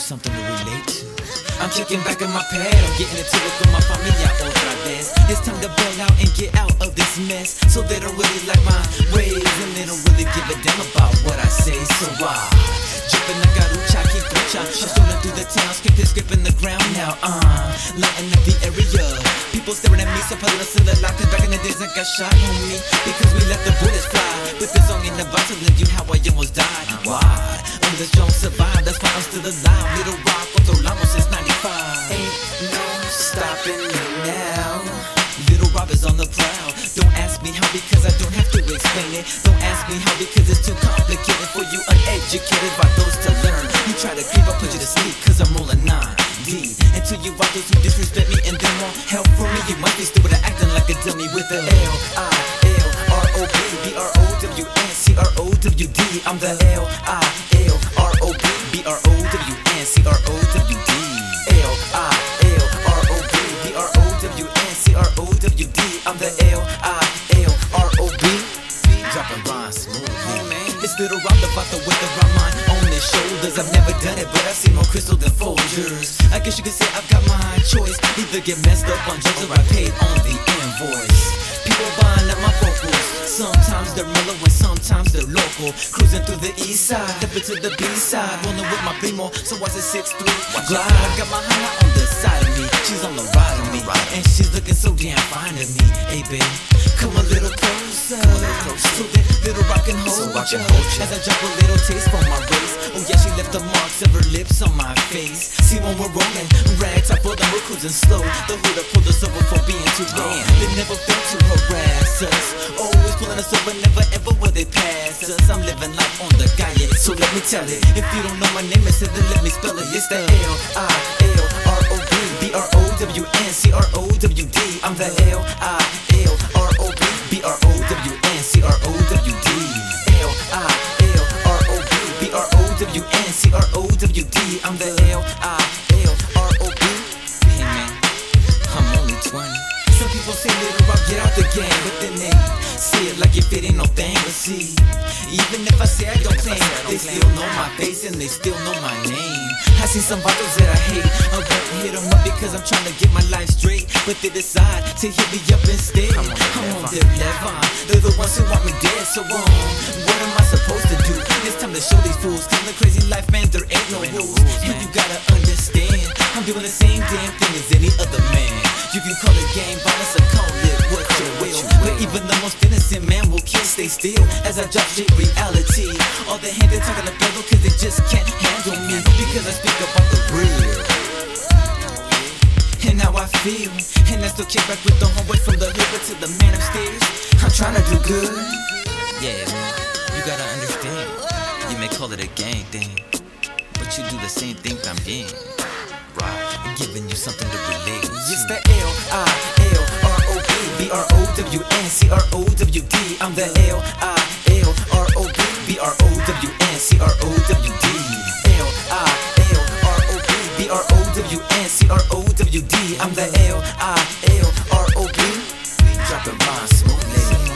something to relate to. I'm kicking back in my pad, I'm getting into it with my familia otra vez. It's time to bail out and get out of this mess. So they don't really like my ways, and they don't really give a damn about what I say. So I dripping like garucha, keep lucha. I'm through the town, skipping, skipping the ground now. Uh, lighting up the so us in the. Back in the days I got shot me because we let the bullets fly. But this song ain't about to tell you how I almost died. Why? I'm the strong survive, that's why I'm still alive. Little Rob, controlamos since 95. Ain't no stopping me now. Little Rob is on the prowl. Don't ask me how because I explain it. Don't ask me how because it's too complicated for you uneducated by those to learn. You try to creep, I put you to sleep cause I'm rolling nine deep. Until you rock those who disrespect me and then want help from me. You might be stupid at acting like a dummy with the L I L R O B B R O W N C R O W D. I'm the L I It's little Rob the with the rhyme mine on his shoulders. I've never done it, but I've seen more crystal than Folgers. I guess you could say I've got my choice. Either get messed up on drugs or I paid on the invoice. People buying up my vocals. Sometimes they're mellow and sometimes they're local. Cruising through the east side, stepping to the B side. Rolling with my primo, so I what's it 6'3? Glide. I got my Hana on the side of me. She's on the ride of me. And she's looking so damn fine to me. Hey, babe, come a little closer. So rock hold I can ya. hold ya. As I drop a little taste from my waist. Oh, yeah, she left the marks of her lips on my face. See when we're rolling, rags, I pull them, we're cruising slow. The hood pulled us over for being too damn. They never fail to harass us. Always pulling us over, never ever will they pass us. I'm living life on the calle, so let me tell it. If you don't know my name, it's then let me spell it. It's the L I L R O B B R O W N C R O W D. I'm the L I the L I L R O B. Hey man, I'm only 20. Some people say little Rob, get out the game, but then they see it like if it ain't no thing. But see, even if I say I don't claim, they still know my face and they still know my name. I see some bottles that I hate. I won't hit them up because I'm trying to get my life straight. But they decide to hit me up instead. I'm on their level. They're the ones who want me dead, so um, what am I to show these fools. Kind of crazy life, man, there ain't no rules. And you gotta understand, I'm doing the same damn thing as any other man. You can call it gang violence or call it what you will. But even the most innocent man will kill, stay still as I drop shit reality. All the hand they talking about cause they just can't handle me. Because I speak about the real. And how I feel. And I still kick back with the homeboy from the hood, to the man upstairs. I'm trying to do good. Yeah, you gotta understand they call it a gang thing. But you do the same thing I'm in. Right, giving you something to relate. It's the L I L R O B B R O W N C R O W D. I'm the L I L R O B B R O W N C R O W D. L I L R O B B R O W N C R O W D. I'm the L I L R O B. Dropping rhymes smoothly.